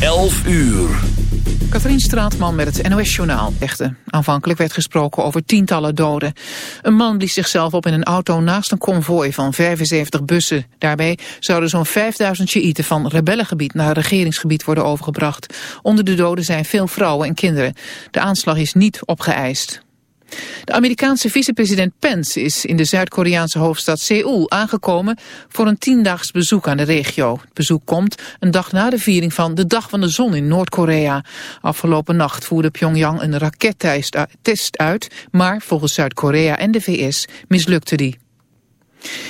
11 uur. Katrien Straatman met het NOS-journaal. Aanvankelijk werd gesproken over tientallen doden. Een man blies zichzelf op in een auto naast een konvooi van 75 bussen. Daarbij zouden zo'n 5000 Sjiïten van rebellengebied naar regeringsgebied worden overgebracht. Onder de doden zijn veel vrouwen en kinderen. De aanslag is niet opgeëist. De Amerikaanse vicepresident Pence is in de Zuid-Koreaanse hoofdstad Seoul aangekomen voor een tiendaags bezoek aan de regio. Het bezoek komt een dag na de viering van de Dag van de Zon in Noord-Korea. Afgelopen nacht voerde Pyongyang een rakettest uit, maar volgens Zuid-Korea en de VS mislukte die.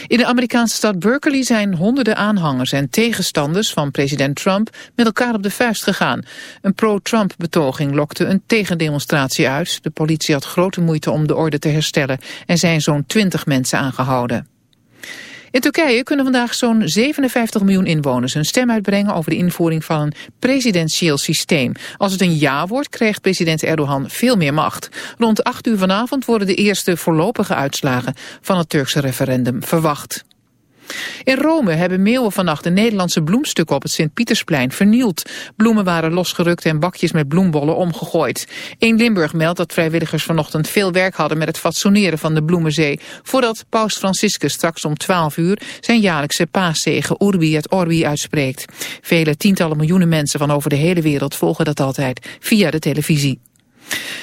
In de Amerikaanse stad Berkeley zijn honderden aanhangers en tegenstanders van president Trump met elkaar op de vuist gegaan. Een pro-Trump betoging lokte een tegendemonstratie uit. De politie had grote moeite om de orde te herstellen en zijn zo'n twintig mensen aangehouden. In Turkije kunnen vandaag zo'n 57 miljoen inwoners hun stem uitbrengen over de invoering van een presidentieel systeem. Als het een ja wordt, krijgt president Erdogan veel meer macht. Rond 8 uur vanavond worden de eerste voorlopige uitslagen van het Turkse referendum verwacht. In Rome hebben meeuwen vannacht de Nederlandse bloemstukken op het Sint-Pietersplein vernield. Bloemen waren losgerukt en bakjes met bloembollen omgegooid. In Limburg meldt dat vrijwilligers vanochtend veel werk hadden met het fatsoeneren van de bloemenzee. Voordat paus Franciscus straks om 12 uur zijn jaarlijkse paaszegen Urbi et Orbi uitspreekt. Vele tientallen miljoenen mensen van over de hele wereld volgen dat altijd via de televisie.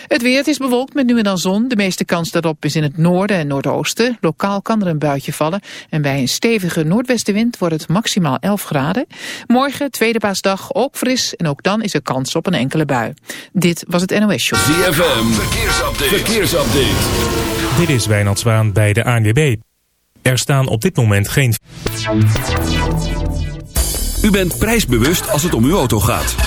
Het weer is bewolkt met nu en dan zon. De meeste kans daarop is in het noorden en noordoosten. Lokaal kan er een buitje vallen. En bij een stevige noordwestenwind wordt het maximaal 11 graden. Morgen, tweede paasdag, ook fris. En ook dan is er kans op een enkele bui. Dit was het NOS Show. ZFM, verkeersupdate. verkeersupdate. Dit is Wijnald Zwaan bij de ANWB. Er staan op dit moment geen... U bent prijsbewust als het om uw auto gaat.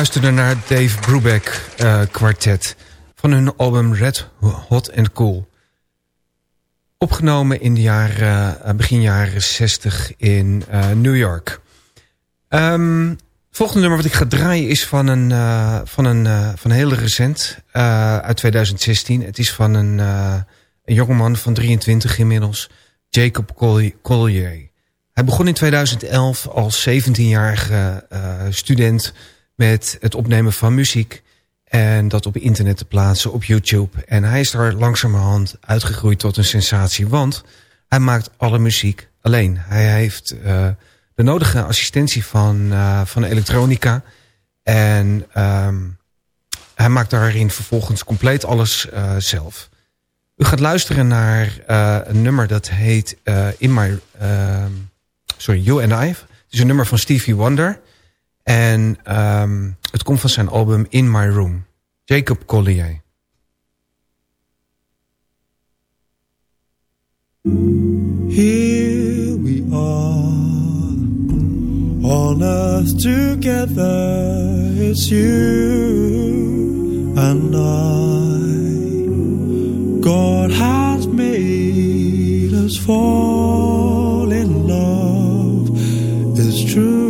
Luisterde naar Dave Brubeck uh, kwartet van hun album Red Hot and Cool. Opgenomen in de jaren, uh, begin jaren 60 in uh, New York. Het volgende nummer wat ik ga draaien is van een, van een, van heel recent, uit 2016. Het is van een, een jongeman van 23 inmiddels, Jacob Collier. Hij begon in 2011 als 17-jarige student met het opnemen van muziek en dat op internet te plaatsen op YouTube. En hij is daar langzamerhand uitgegroeid tot een sensatie, want hij maakt alle muziek alleen. Hij heeft uh, de nodige assistentie van, uh, van elektronica en um, hij maakt daarin vervolgens compleet alles uh, zelf. U gaat luisteren naar een nummer dat heet In My... sorry, You and I. Het is een nummer van Stevie Wonder... En um, het komt van zijn album In My Room. Jacob Collier. Here we are On earth together It's you and I God has made us fall in love It's true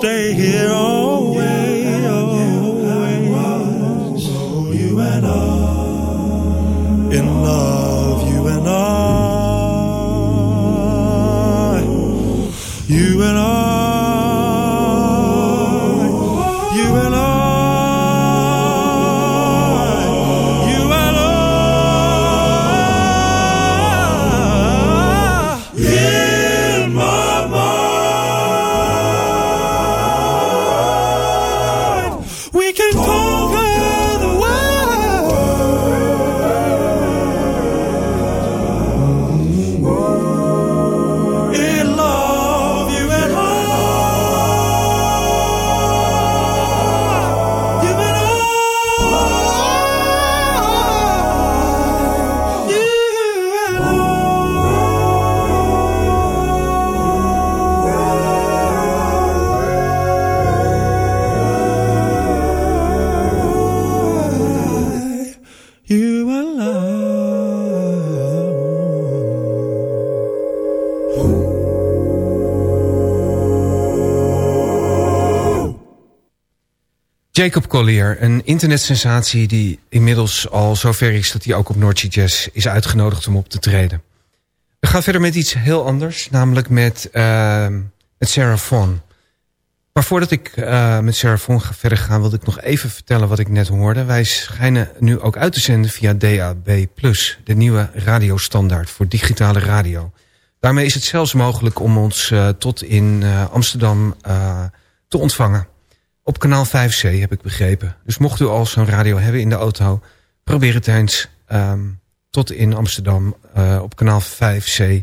stay here all Jacob Collier, een internetsensatie die inmiddels al zover is... dat hij ook op Noordse Jazz is uitgenodigd om op te treden. We gaan verder met iets heel anders, namelijk met, uh, Sarah Vaughan. Maar voordat ik uh, met Sarah Vaughan ga verder gaan... wilde ik nog even vertellen wat ik net hoorde. Wij schijnen nu ook uit te zenden via DAB+, de nieuwe radiostandaard voor digitale radio. Daarmee is het zelfs mogelijk om ons uh, tot in uh, Amsterdam te ontvangen. Op kanaal 5C heb ik begrepen. Dus mocht u al zo'n radio hebben in de auto... probeer het eens um, tot in Amsterdam uh, op kanaal 5C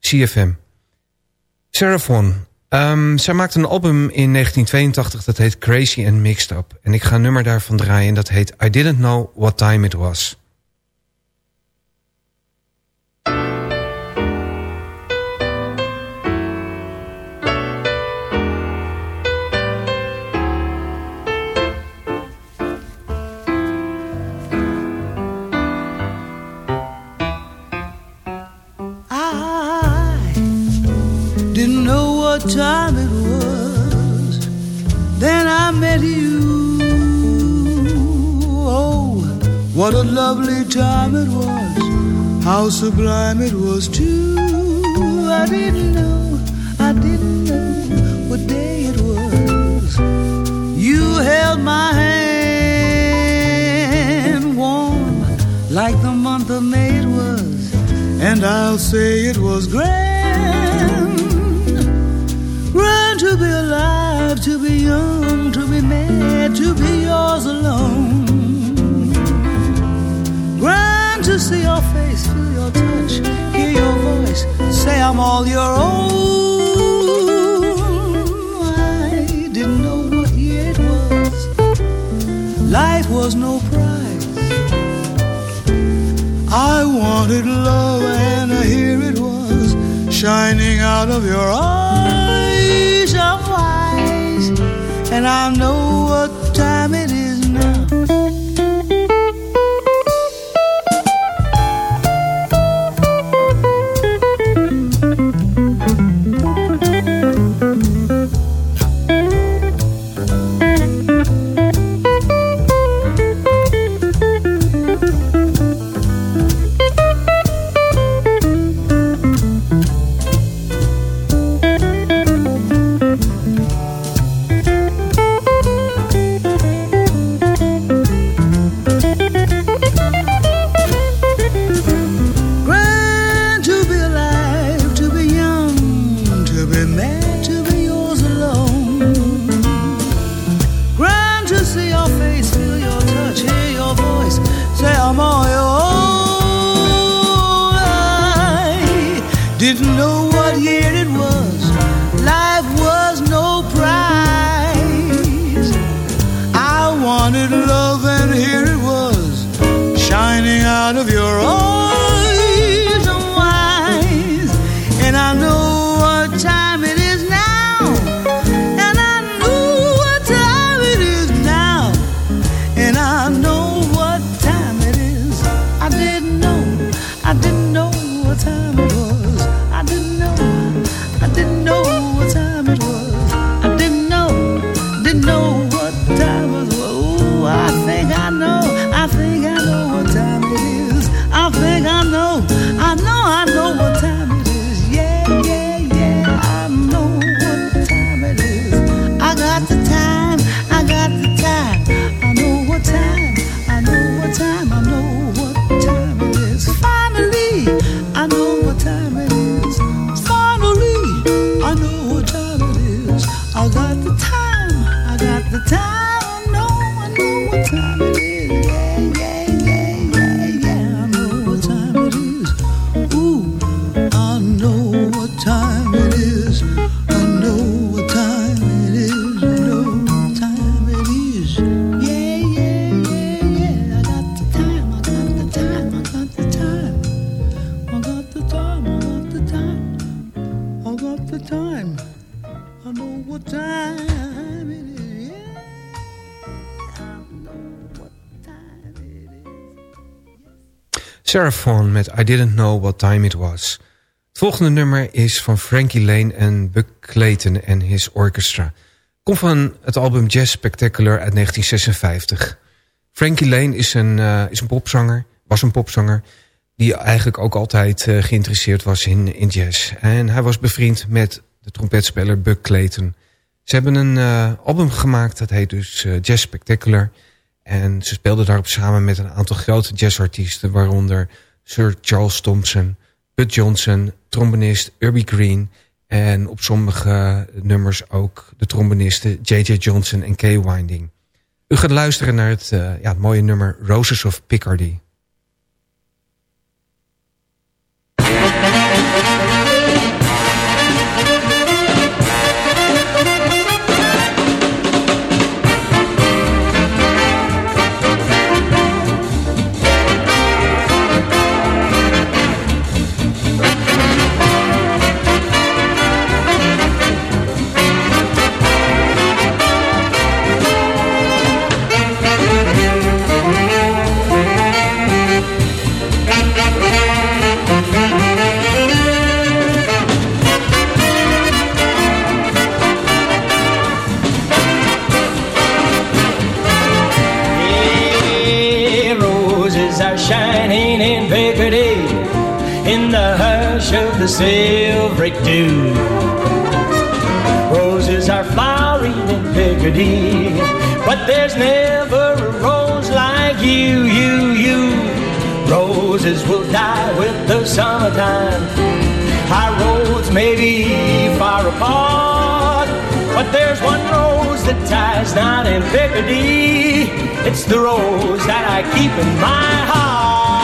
CFM. Vaughan. Um, zij maakte een album in 1982 dat heet Crazy and Mixed Up. En ik ga een nummer daarvan draaien en dat heet I Didn't Know What Time It Was. What a lovely time it was, how sublime it was too. I didn't know, I didn't know what day it was. You held my hand warm like the month of May it was, and I'll say it was grand Grand to be alive, to be young, to be mad, to be yours alone. To see your face, feel your touch, hear your voice, say I'm all your own. I didn't know what year it was. Life was no prize. I wanted love, and here it was, shining out of your eyes and I know what Seraphon met I Didn't Know What Time It Was. Het volgende nummer is van Frankie Lane en Buck Clayton en his orchestra. Komt van het album Jazz Spectacular uit 1956. Frankie Lane is een, uh, is een popzanger, was een popzanger... die eigenlijk ook altijd uh, geïnteresseerd was in, in jazz. En hij was bevriend met de trompetspeler Buck Clayton. Ze hebben een uh, album gemaakt, dat heet dus Jazz Spectacular... En ze speelden daarop samen met een aantal grote jazzartiesten... waaronder Sir Charles Thompson, Bud Johnson, trombonist Urbie Green... en op sommige nummers ook de trombonisten J.J. Johnson en Kay Winding. U gaat luisteren naar het, uh, ja, het mooie nummer Roses of Picardy. The silvery dew. Roses are flowering in Picardy, but there's never a rose like you, you, you. Roses will die with the summertime. Our roads may be far apart, but there's one rose that ties not in Picardy. It's the rose that I keep in my heart.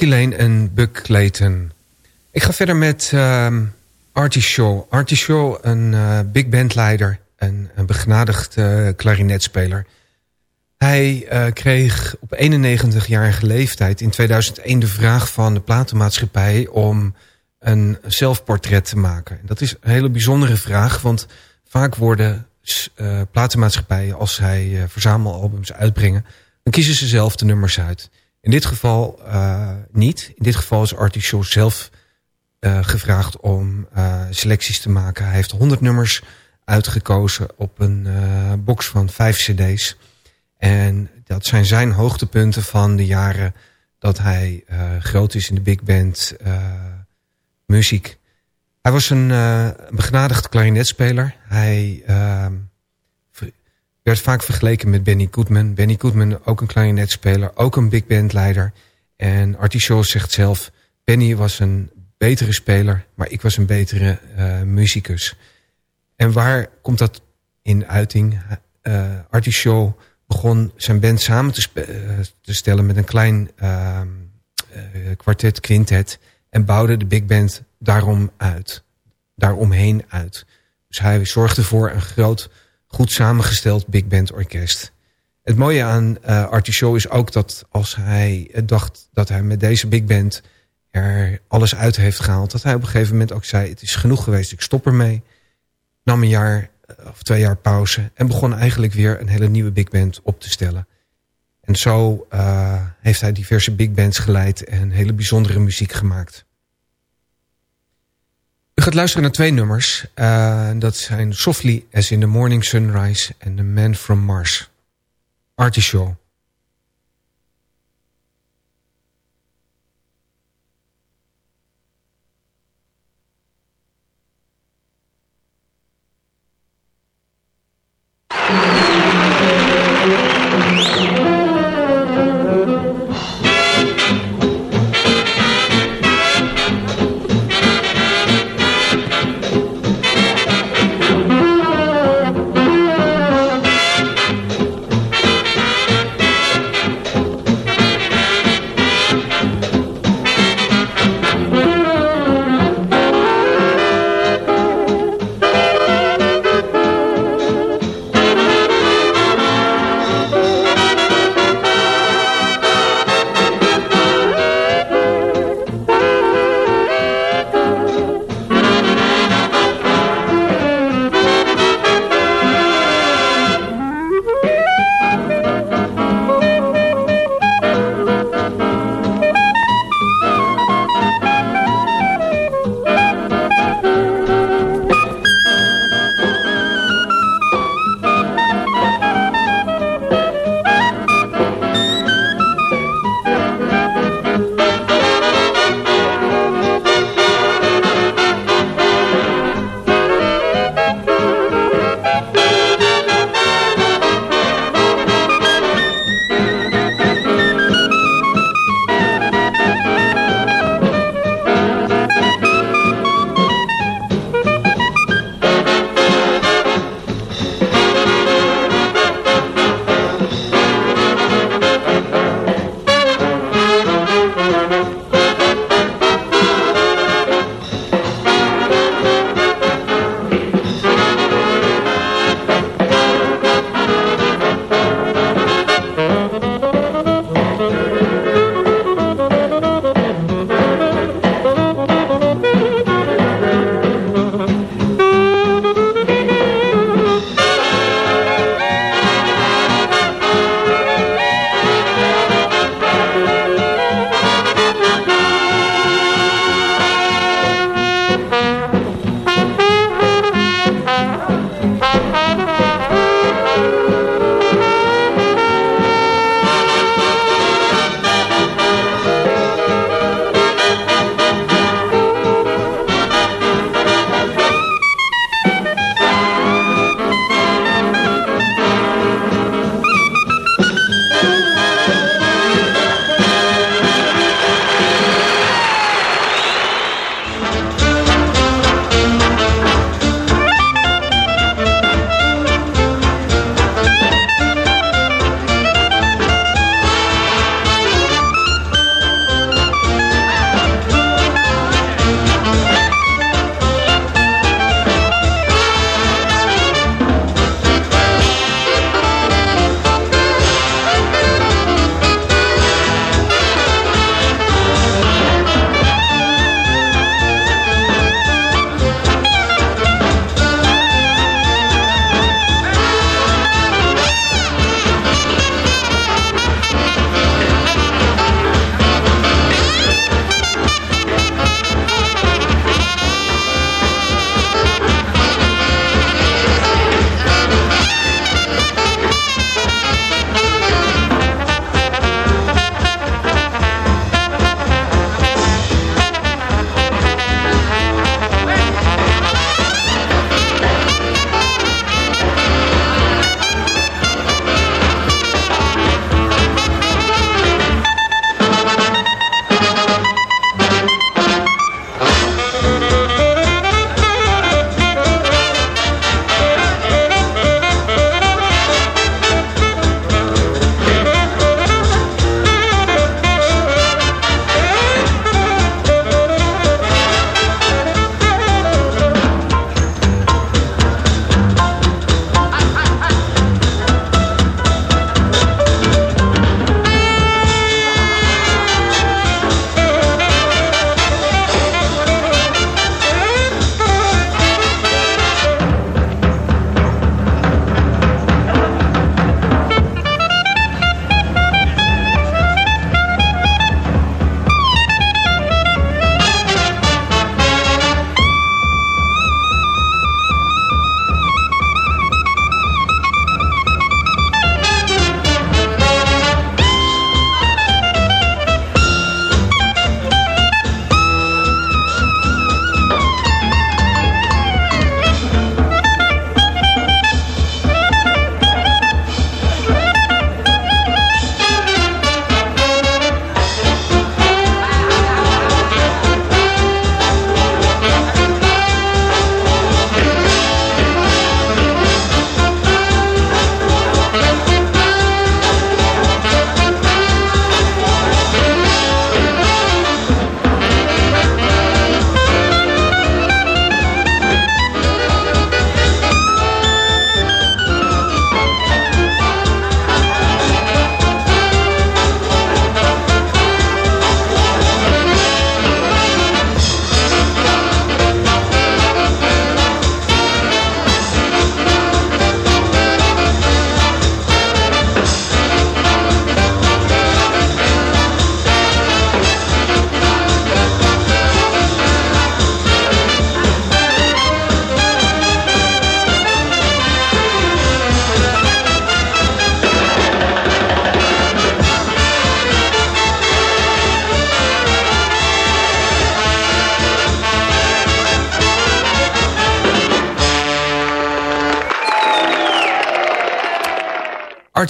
Frankie Lane en Buck Clayton. Ik ga verder met ehm, Artie Shaw. Artie Shaw, een eh, big band leider en een begenadigd eh, klarinetspeler. Hij eh, kreeg op 91-jarige leeftijd in 2001 de vraag van de platenmaatschappij om een zelfportret te maken. En dat is een hele bijzondere vraag, want vaak worden uh, platenmaatschappijen, als zij uh, verzamelalbums uitbrengen, dan kiezen ze zelf de nummers uit. In dit geval uh, niet. In dit geval is Artie Shaw zelf gevraagd om selecties te maken. Hij heeft 100 nummers uitgekozen op een box van vijf cd's. En dat zijn zijn hoogtepunten van de jaren dat hij groot is in de big band muziek. Hij was een begenadigd klarinetspeler. Hij uh, werd vaak vergeleken met Benny Goodman. Benny Goodman, ook een klarinetspeler, ook een big band leider. En Artie Shaw zegt zelf... Benny was een betere speler, maar ik was een betere uh, muzikus. En waar komt dat in uiting? Uh, Artie Shaw begon zijn band samen te, te stellen met een klein kwartet, quintet en bouwde de big band daarom uit. Daaromheen uit. Dus hij zorgde voor een groot, goed samengesteld big band orkest. Het mooie aan uh, Artie is ook dat als hij dacht dat hij met deze big band er alles uit heeft gehaald, dat hij op een gegeven moment ook zei, het is genoeg geweest, ik stop ermee. Nam een jaar of twee jaar pauze en begon eigenlijk weer een hele nieuwe big band op te stellen. En zo heeft hij diverse big bands geleid en hele bijzondere muziek gemaakt. U gaat luisteren naar twee nummers. Uh, dat zijn Softly as in the Morning Sunrise en The Man from Mars. Artie Shaw.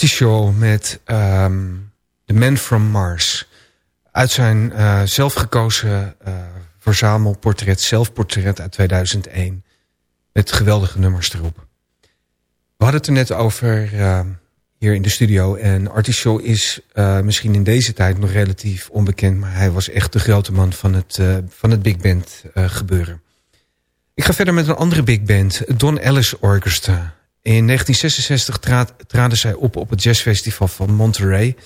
Shaw met ehm, The Man From Mars. Uit zijn uh, zelfgekozen uh, verzamelportret, zelfportret uit 2001. Met geweldige nummers erop. We hadden het er net over uh, hier in de studio. En Artie Shaw is misschien in deze tijd nog relatief onbekend. Maar hij was echt de grote man van het, van het big band gebeuren. Ik ga verder met een andere big band. Don Ellis Orchestra. In 1966 traad, traden zij op op het jazzfestival van Monterey.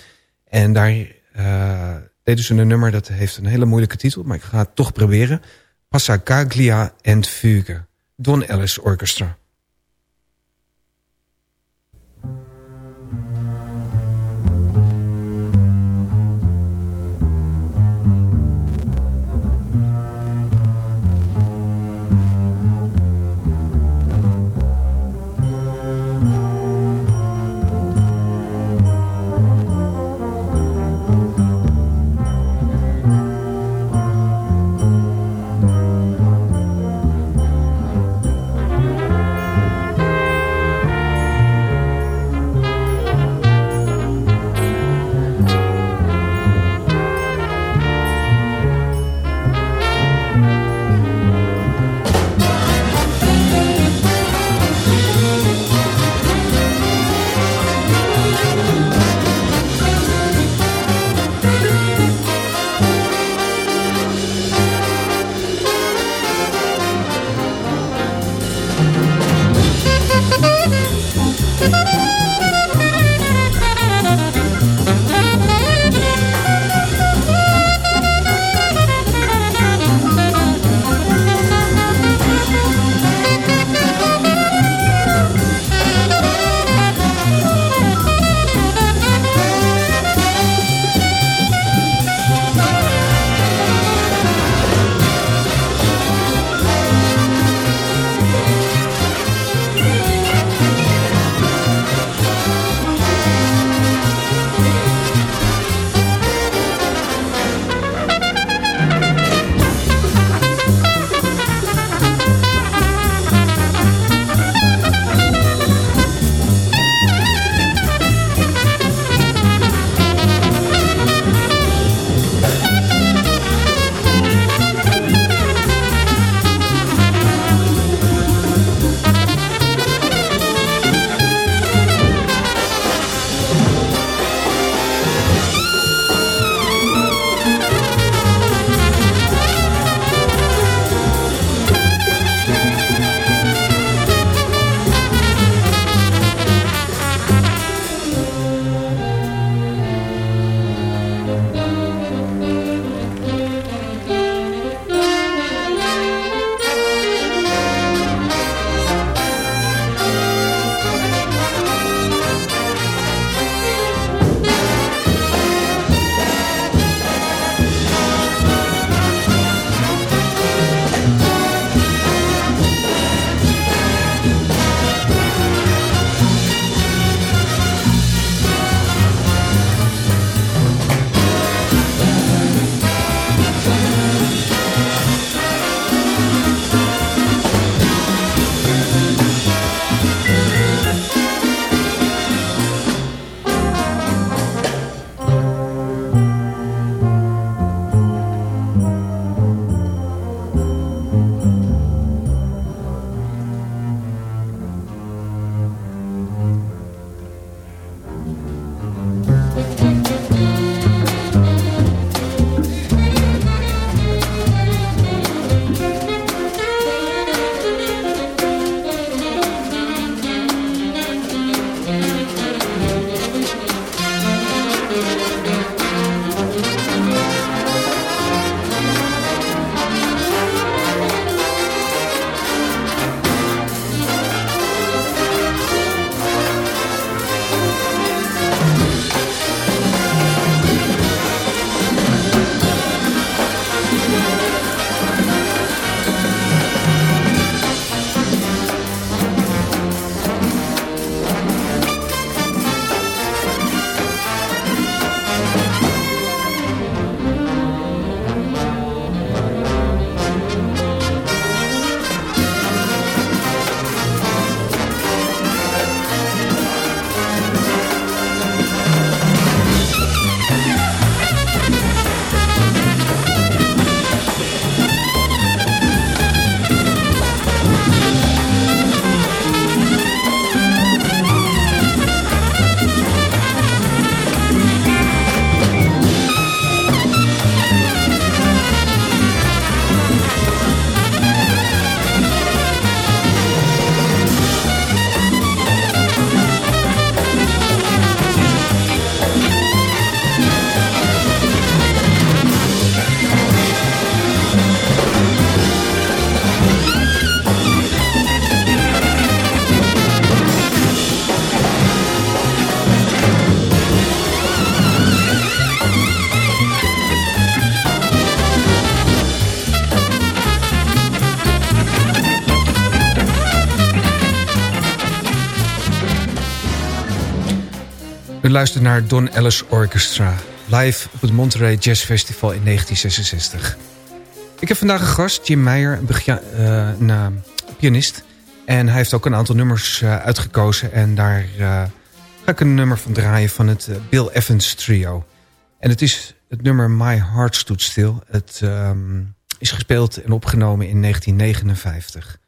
En daar uh, deden ze een nummer dat heeft een hele moeilijke titel. Maar ik ga het toch proberen. Passacaglia and Fugue. Don Ellis Orchestra. Luistert naar Don Ellis Orchestra. Live op het Monterey Jazz Festival in 1966. Ik heb vandaag een gast, Jim Meijer, een, eh, eh, pianist. En hij heeft ook een aantal nummers eh, uitgekozen. En daar ga ik een nummer van draaien van het Bill Evans trio. En het is het nummer My Heart Stood Still. Het ehm, is gespeeld en opgenomen in 1959.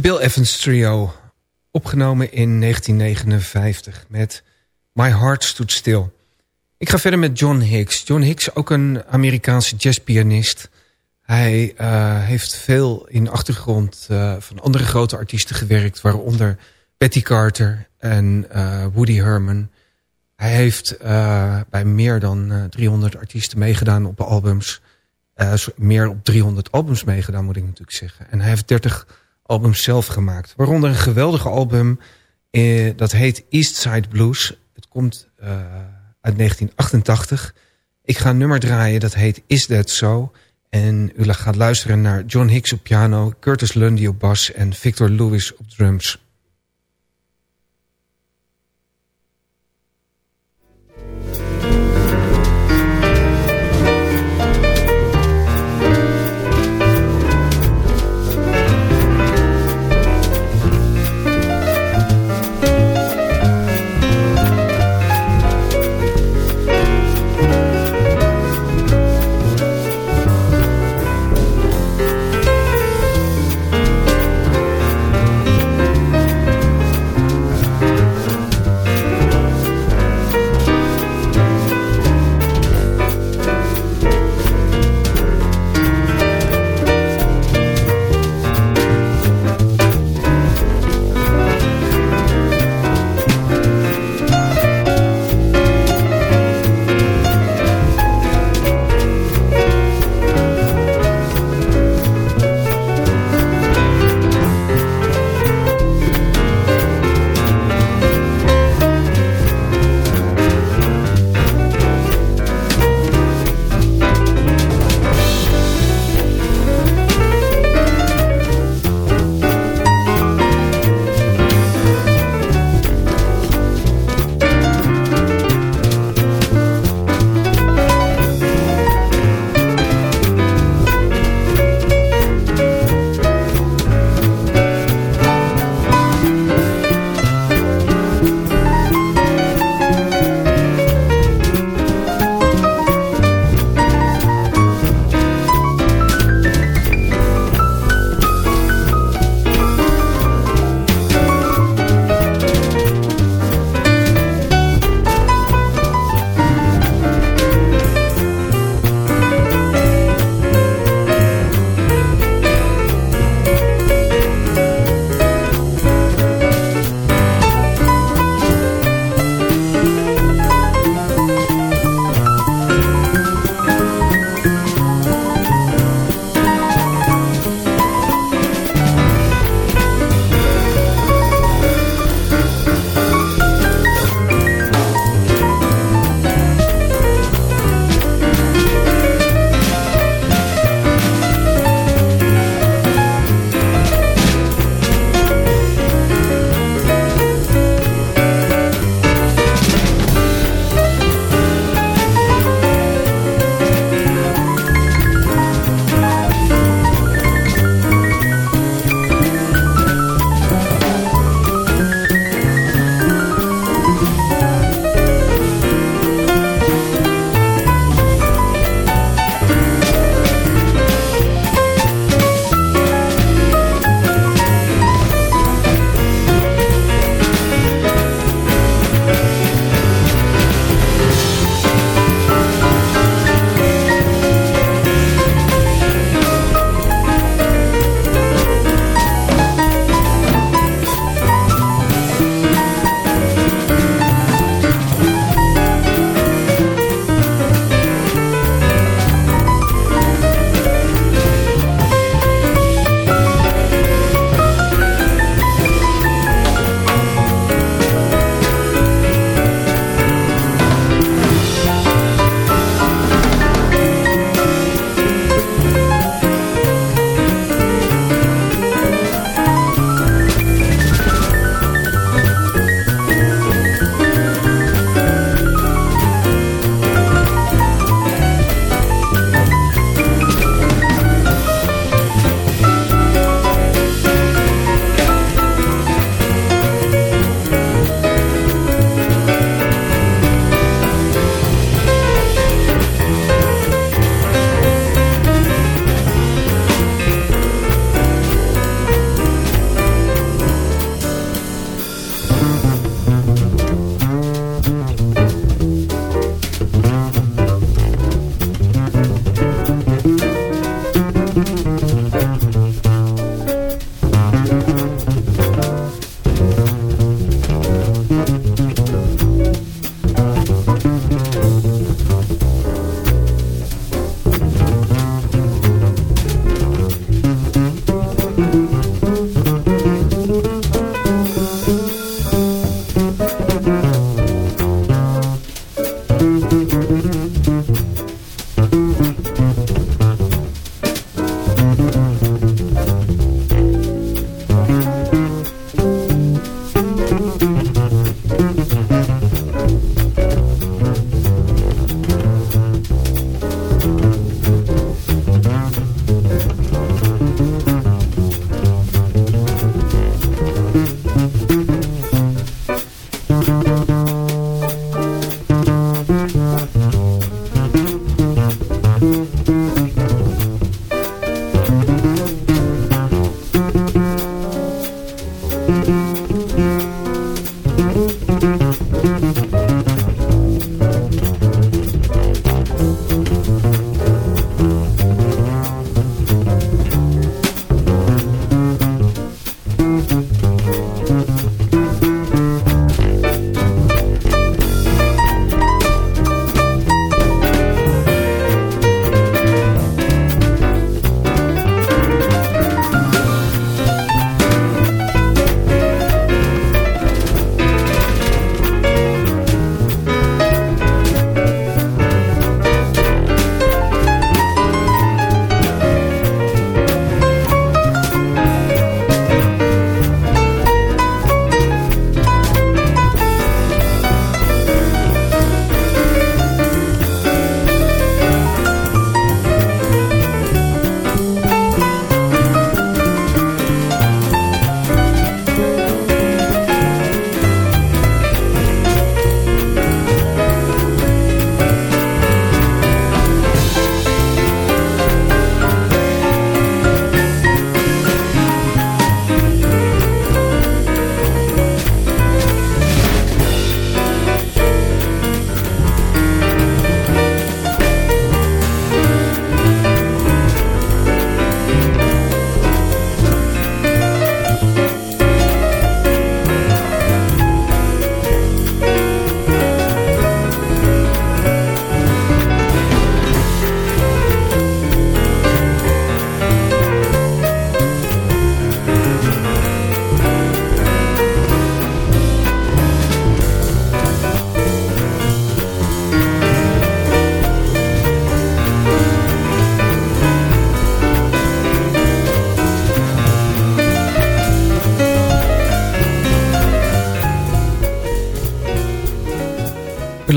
Bill Evans Trio, opgenomen in 1959 met My Heart Stood Still. Ik ga verder met John Hicks. John Hicks, ook een Amerikaanse jazzpianist. Hij uh, heeft veel in achtergrond uh, van andere grote artiesten gewerkt... waaronder Betty Carter en uh, Woody Herman. Hij heeft bij meer dan 300 artiesten meegedaan op albums. meer op 300 albums meegedaan, moet ik natuurlijk zeggen. En hij heeft 30 albums zelf gemaakt. Waaronder een geweldig album, eh, dat heet East Side Blues. Het komt uh, uit 1988. Ik ga een nummer draaien, dat heet Is That So? En u gaat luisteren naar John Hicks op piano, Curtis Lundy op bas en Victor Lewis op drums.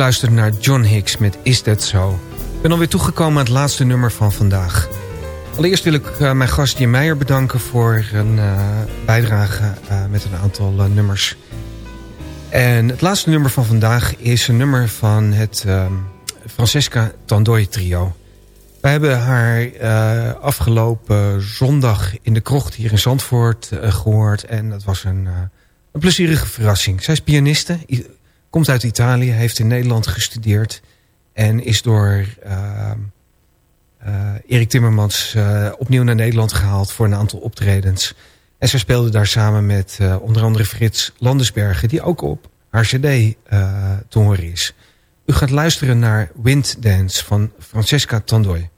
U luistert naar John Hicks met Is That So. Ik ben alweer toegekomen aan het laatste nummer van vandaag. Allereerst wil ik uh, mijn gast Jim Meijer bedanken voor een uh, bijdrage uh, met een aantal nummers. En het laatste nummer van vandaag is een nummer van het Francesca Tandooi trio. Wij hebben haar afgelopen zondag in de krocht hier in Zandvoort gehoord. En dat was een, een plezierige verrassing. Zij is pianiste, komt uit Italië, heeft in Nederland gestudeerd... en is door uh, Erik Timmermans uh, opnieuw naar Nederland gehaald... voor een aantal optredens. En zij speelde daar samen met onder andere Frits Landesbergen... die ook op haar cd te horen is. U gaat luisteren naar Wind Dance van Francesca Tandoy.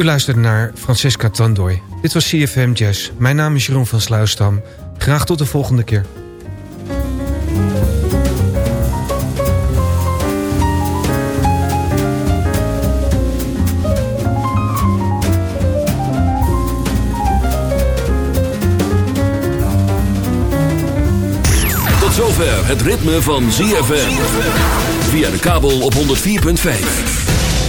U luistert naar Francesca Tandoy. Dit was CFM Jazz. Mijn naam is Jeroen van Sluisdam. Graag tot de volgende keer. Tot zover het ritme van ZFM. Via de kabel op 104.5.